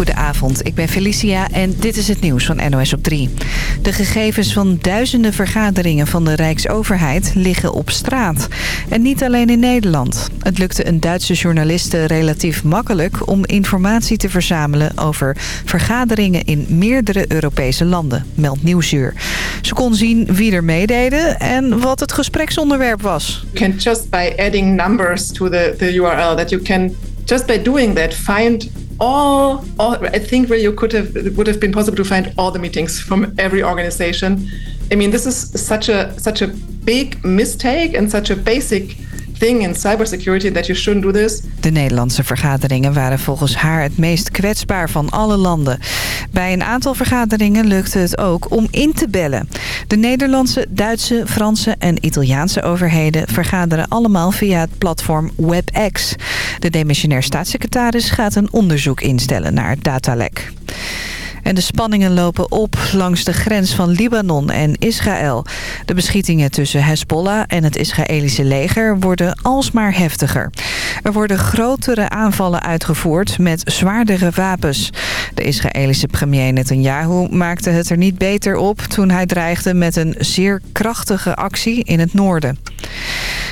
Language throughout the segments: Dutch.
Goedenavond, ik ben Felicia en dit is het nieuws van NOS op 3. De gegevens van duizenden vergaderingen van de Rijksoverheid liggen op straat. En niet alleen in Nederland. Het lukte een Duitse journaliste relatief makkelijk om informatie te verzamelen over vergaderingen in meerdere Europese landen, meldt Nieuwsuur. Ze kon zien wie er meededen en wat het gespreksonderwerp was. Can just by adding to the, the URL that you just by doing that find all, all I think where you could have it would have been possible to find all the meetings from every organization. I mean this is such a such a big mistake and such a basic thing in cybersecurity that you shouldn't do this. De Nederlandse vergaderingen waren volgens haar het meest kwetsbaar van alle landen. Bij een aantal vergaderingen lukte het ook om in te bellen. De Nederlandse, Duitse, Franse en Italiaanse overheden vergaderen allemaal via het platform WebEx. De demissionair staatssecretaris gaat een onderzoek instellen naar het datalek. En de spanningen lopen op langs de grens van Libanon en Israël. De beschietingen tussen Hezbollah en het Israëlische leger worden alsmaar heftiger. Er worden grotere aanvallen uitgevoerd met zwaardere wapens. De Israëlische premier Netanyahu maakte het er niet beter op... toen hij dreigde met een zeer krachtige actie in het noorden.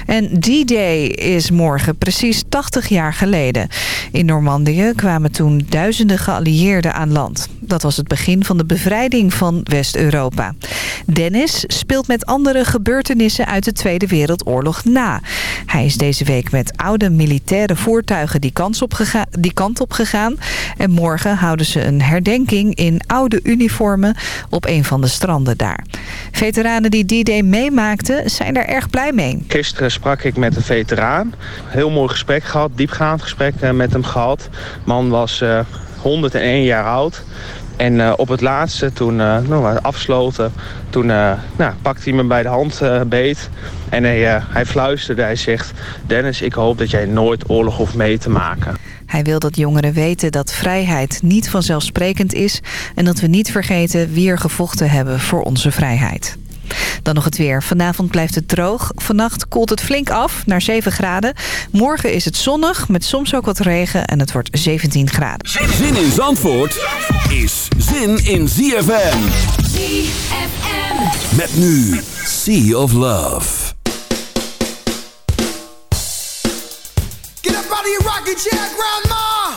En D-Day is morgen precies 80 jaar geleden. In Normandië kwamen toen duizenden geallieerden aan land. Dat was het begin van de bevrijding van West-Europa. Dennis speelt met andere gebeurtenissen uit de Tweede Wereldoorlog na. Hij is deze week met oude militaire voertuigen die, kans op die kant op gegaan. En morgen houden ze een herdenking in oude uniformen op een van de stranden daar. Veteranen die D-Day meemaakten zijn daar erg blij mee. Gisteren sprak ik met een veteraan. Heel mooi gesprek gehad, diepgaand gesprek eh, met hem gehad. Man was uh, 101 jaar oud. En op het laatste, toen uh, nou, afsloten, toen uh, nou, pakte hij me bij de hand beet. En hij, hij fluisterde, hij zegt... Dennis, ik hoop dat jij nooit oorlog hoeft mee te maken. Hij wil dat jongeren weten dat vrijheid niet vanzelfsprekend is... en dat we niet vergeten wie er gevochten hebben voor onze vrijheid. Dan nog het weer. Vanavond blijft het droog. Vannacht koelt het flink af naar 7 graden. Morgen is het zonnig met soms ook wat regen en het wordt 17 graden. Zin in Zandvoort is zin in ZFM. ZFM. Met nu Sea of Love. Get up out of your rocking chair, grandma!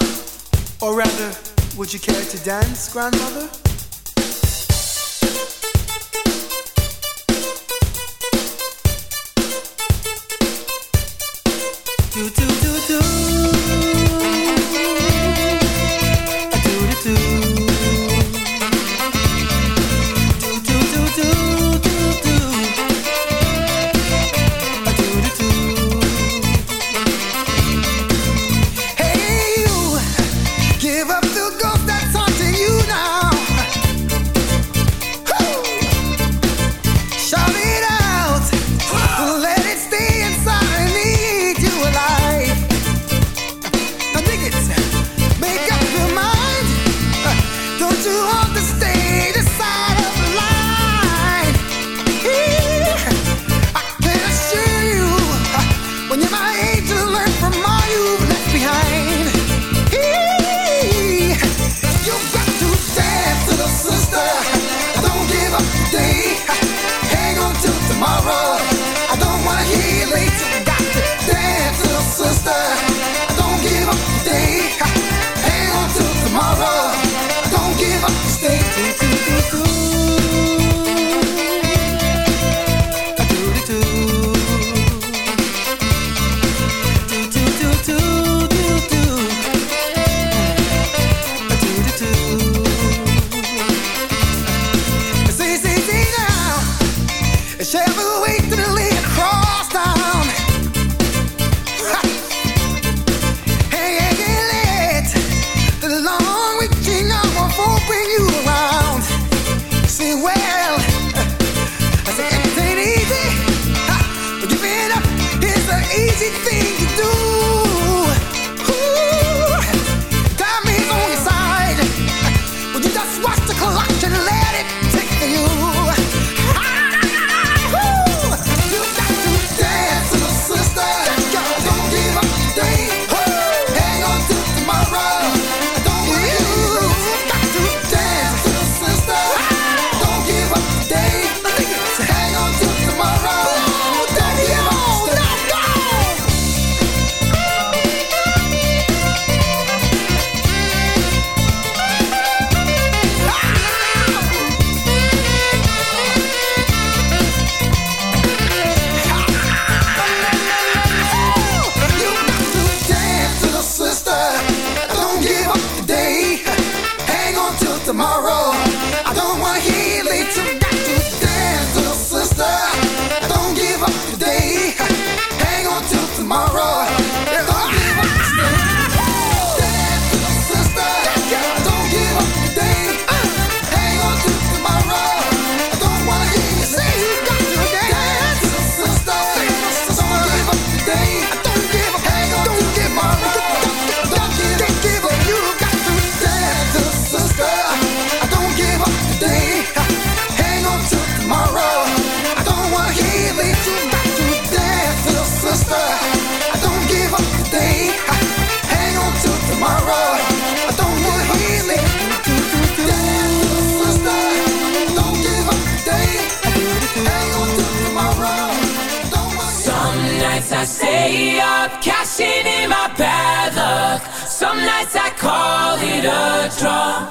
Or rather, would you care to dance, grandmother? Do do Stay up, cashing in my bad luck. Some nights I call it a draw.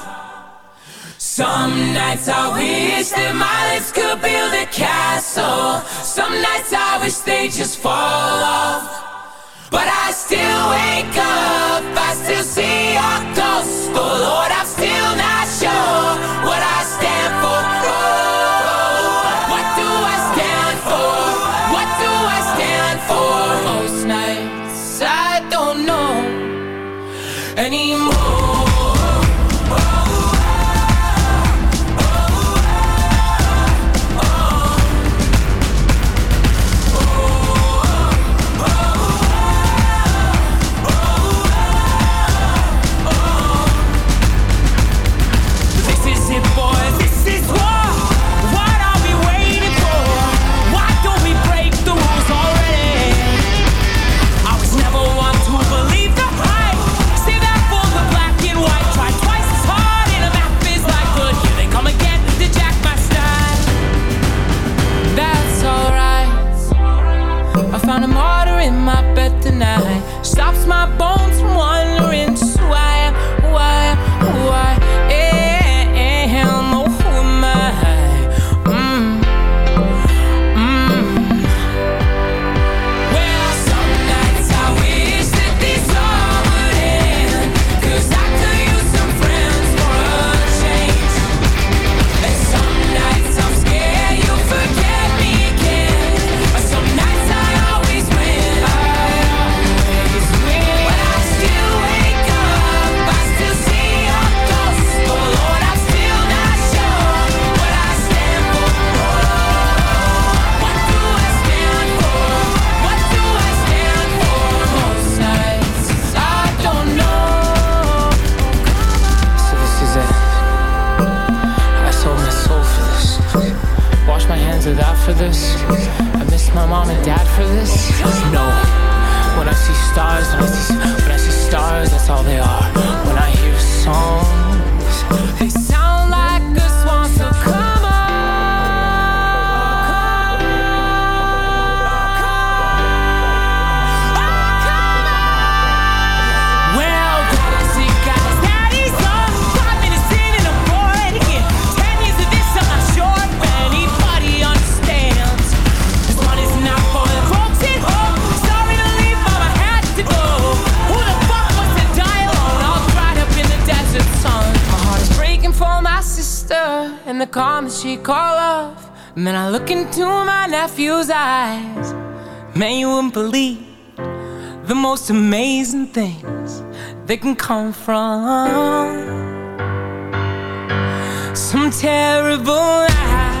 Some nights I wish that my lips could build a castle. Some nights I wish they just fall off. But I still wake up, I still see your ghost. Oh Lord, I confused eyes, man, you wouldn't believe the most amazing things that can come from some terrible lies.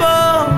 아.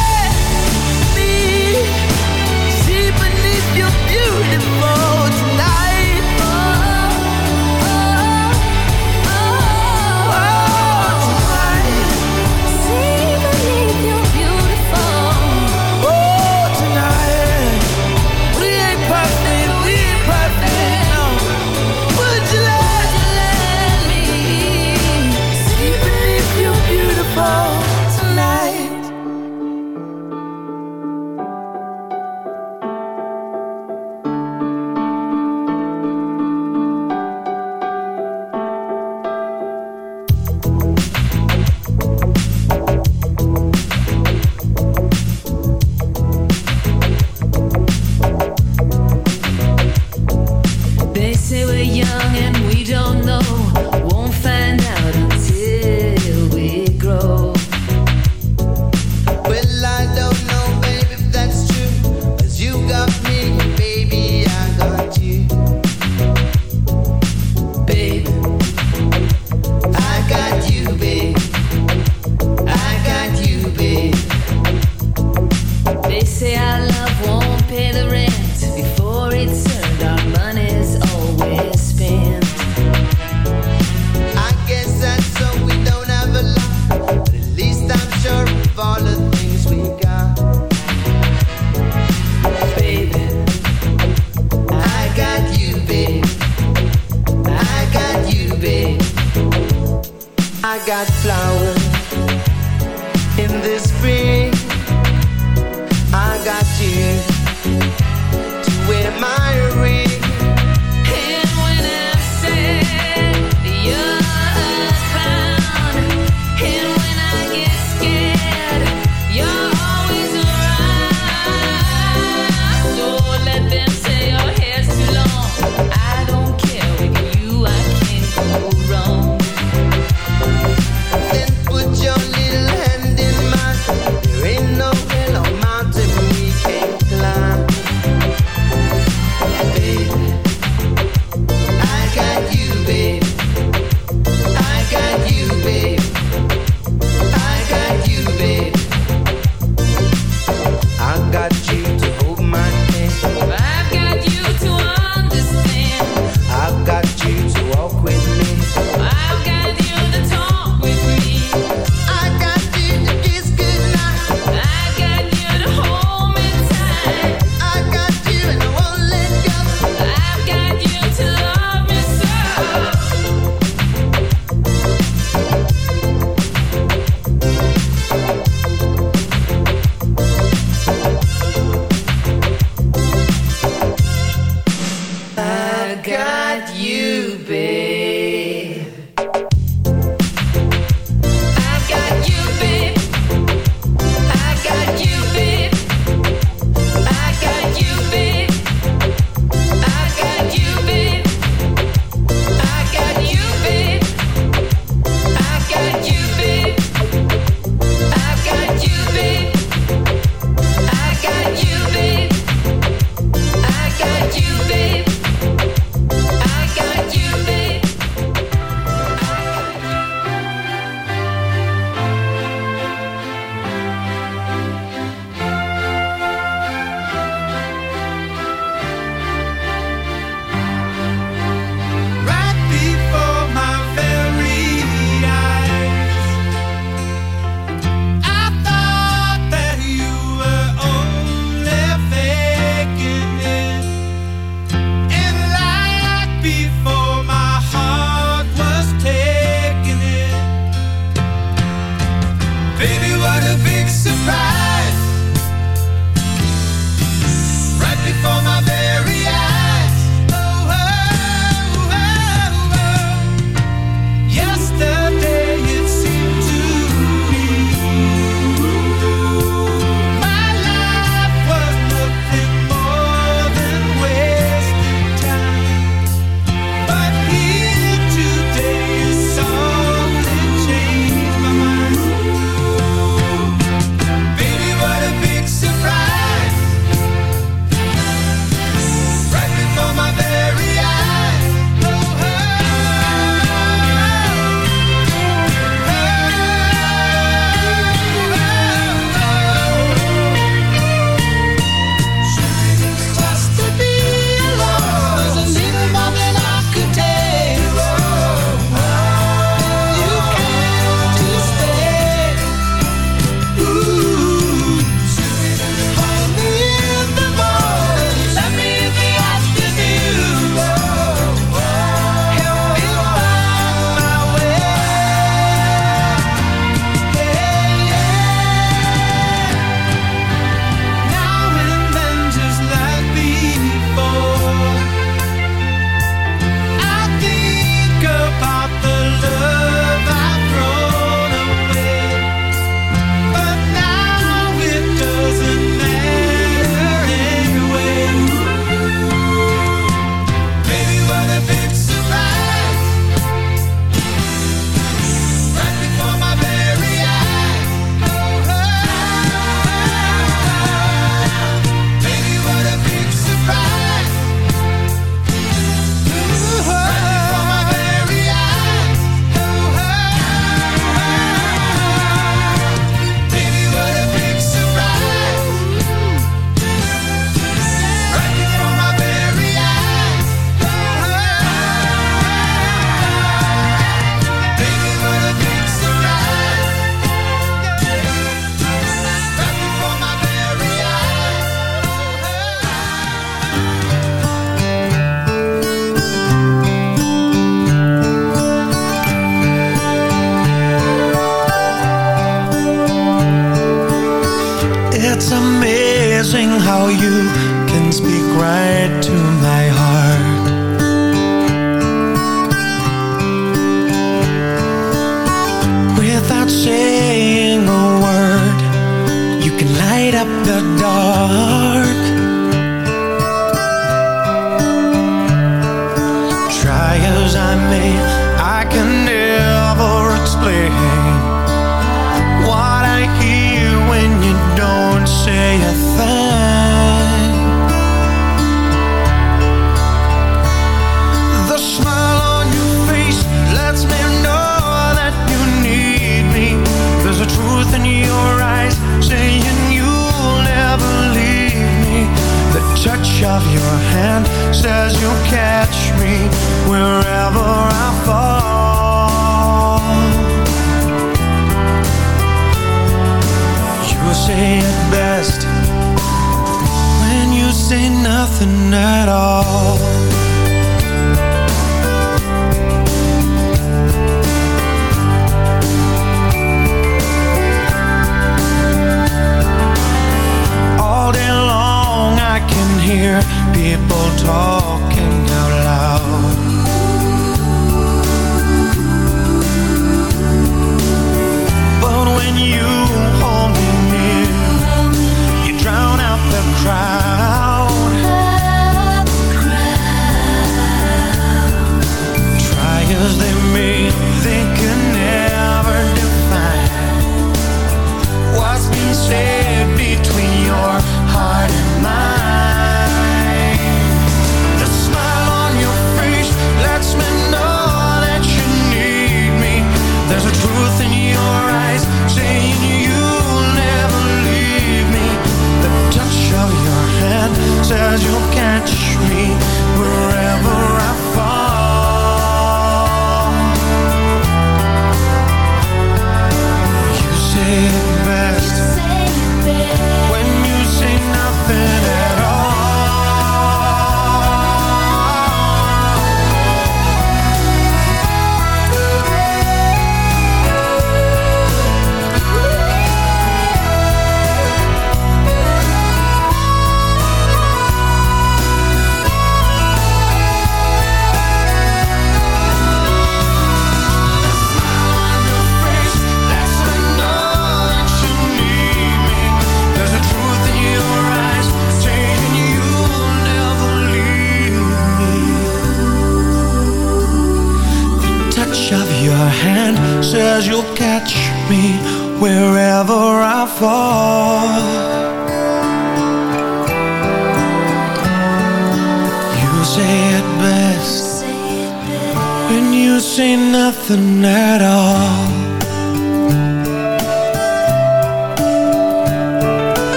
got flowers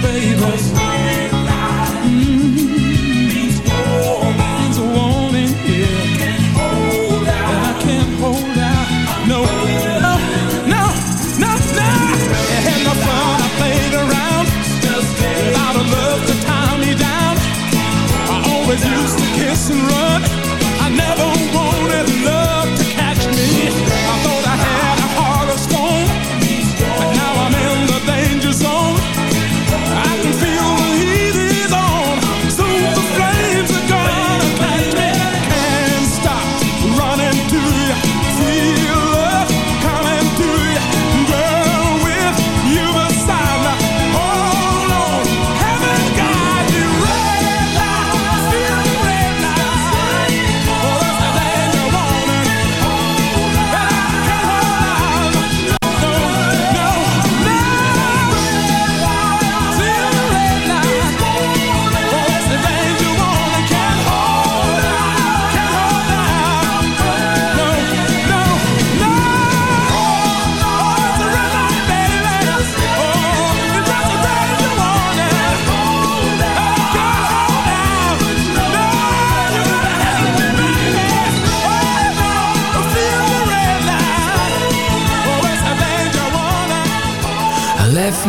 baby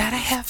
Gotta have